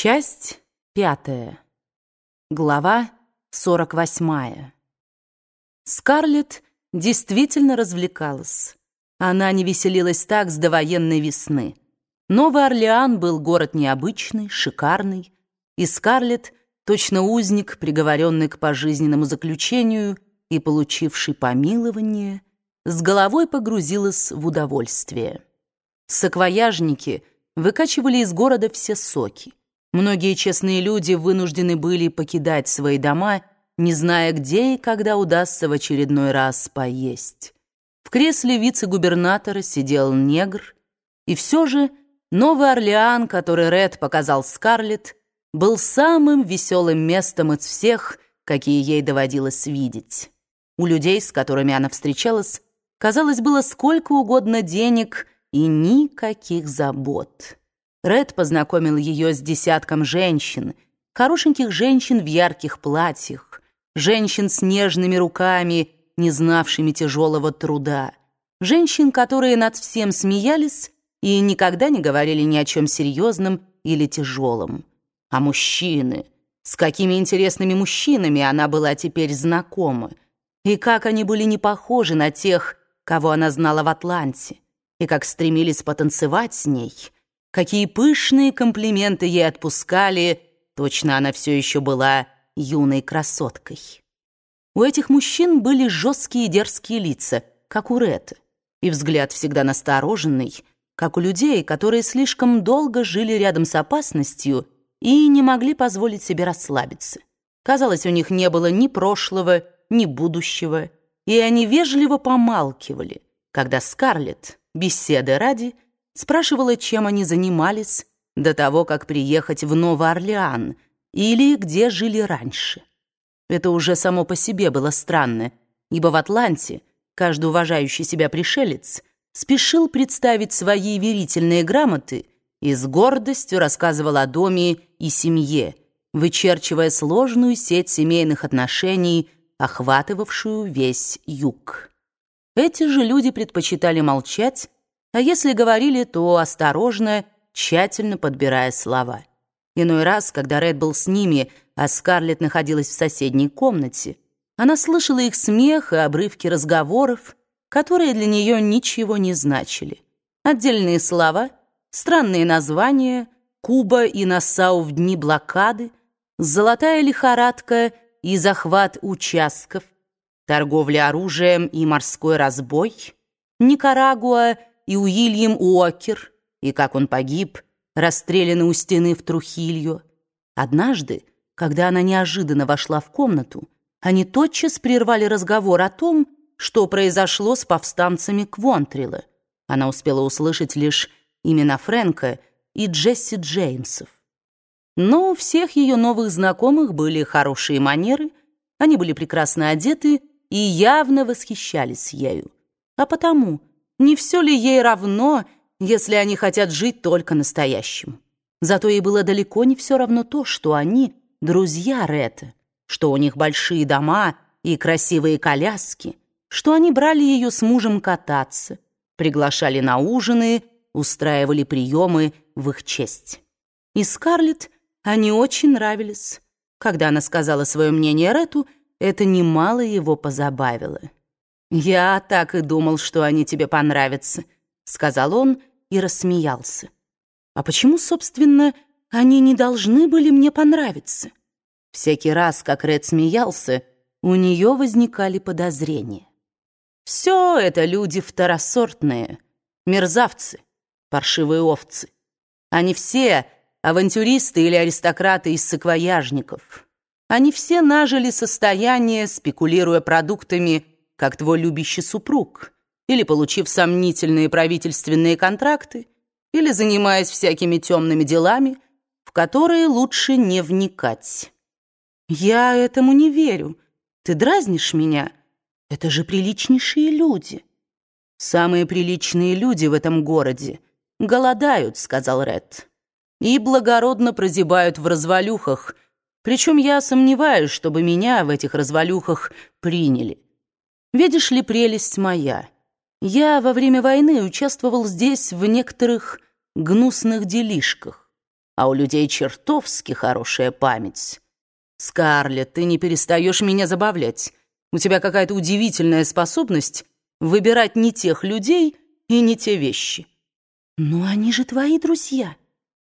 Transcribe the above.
Часть пятая. Глава сорок восьмая. Скарлетт действительно развлекалась. Она не веселилась так с довоенной весны. Новый Орлеан был город необычный, шикарный, и Скарлетт, точно узник, приговоренный к пожизненному заключению и получивший помилование, с головой погрузилась в удовольствие. Саквояжники выкачивали из города все соки. Многие честные люди вынуждены были покидать свои дома, не зная, где и когда удастся в очередной раз поесть. В кресле вице-губернатора сидел негр, и все же Новый Орлеан, который Ред показал Скарлетт, был самым веселым местом из всех, какие ей доводилось видеть. У людей, с которыми она встречалась, казалось, было сколько угодно денег и никаких забот. Ред познакомил ее с десятком женщин, хорошеньких женщин в ярких платьях, женщин с нежными руками, не знавшими тяжелого труда, женщин, которые над всем смеялись и никогда не говорили ни о чем серьезном или тяжелом. А мужчины, с какими интересными мужчинами она была теперь знакома, и как они были не похожи на тех, кого она знала в Атланте, и как стремились потанцевать с ней — какие пышные комплименты ей отпускали, точно она все еще была юной красоткой. У этих мужчин были жесткие дерзкие лица, как у Ретта, и взгляд всегда настороженный, как у людей, которые слишком долго жили рядом с опасностью и не могли позволить себе расслабиться. Казалось, у них не было ни прошлого, ни будущего, и они вежливо помалкивали, когда Скарлетт, беседы ради, спрашивала, чем они занимались до того, как приехать в Новый Орлеан или где жили раньше. Это уже само по себе было странно, ибо в Атланте каждый уважающий себя пришелец спешил представить свои верительные грамоты и с гордостью рассказывал о доме и семье, вычерчивая сложную сеть семейных отношений, охватывавшую весь юг. Эти же люди предпочитали молчать а если говорили, то осторожно, тщательно подбирая слова. Иной раз, когда Ред был с ними, а Скарлетт находилась в соседней комнате, она слышала их смех и обрывки разговоров, которые для нее ничего не значили. Отдельные слова, странные названия, Куба и Нассау в дни блокады, золотая лихорадка и захват участков, торговля оружием и морской разбой, Никарагуа и Уильям Уокер, и как он погиб, расстрелянный у стены в Трухилью. Однажды, когда она неожиданно вошла в комнату, они тотчас прервали разговор о том, что произошло с повстанцами Квонтрилла. Она успела услышать лишь имена Фрэнка и Джесси Джеймсов. Но у всех ее новых знакомых были хорошие манеры, они были прекрасно одеты и явно восхищались ею. А потому не все ли ей равно, если они хотят жить только настоящим? Зато ей было далеко не все равно то, что они — друзья Ретта, что у них большие дома и красивые коляски, что они брали ее с мужем кататься, приглашали на ужины, устраивали приемы в их честь. И Скарлетт они очень нравились. Когда она сказала свое мнение Рету, это немало его позабавило. «Я так и думал, что они тебе понравятся», — сказал он и рассмеялся. «А почему, собственно, они не должны были мне понравиться?» Всякий раз, как Ред смеялся, у нее возникали подозрения. «Все это люди второсортные, мерзавцы, паршивые овцы. Они все авантюристы или аристократы из саквояжников. Они все нажили состояние, спекулируя продуктами, как твой любящий супруг, или получив сомнительные правительственные контракты, или занимаясь всякими темными делами, в которые лучше не вникать. Я этому не верю. Ты дразнишь меня? Это же приличнейшие люди. Самые приличные люди в этом городе голодают, сказал Ред, и благородно прозябают в развалюхах, причем я сомневаюсь, чтобы меня в этих развалюхах приняли. Видишь ли, прелесть моя, я во время войны участвовал здесь в некоторых гнусных делишках. а у людей чертовски хорошая память. Скарлетт, ты не перестаешь меня забавлять. У тебя какая-то удивительная способность выбирать не тех людей и не те вещи. Но они же твои друзья.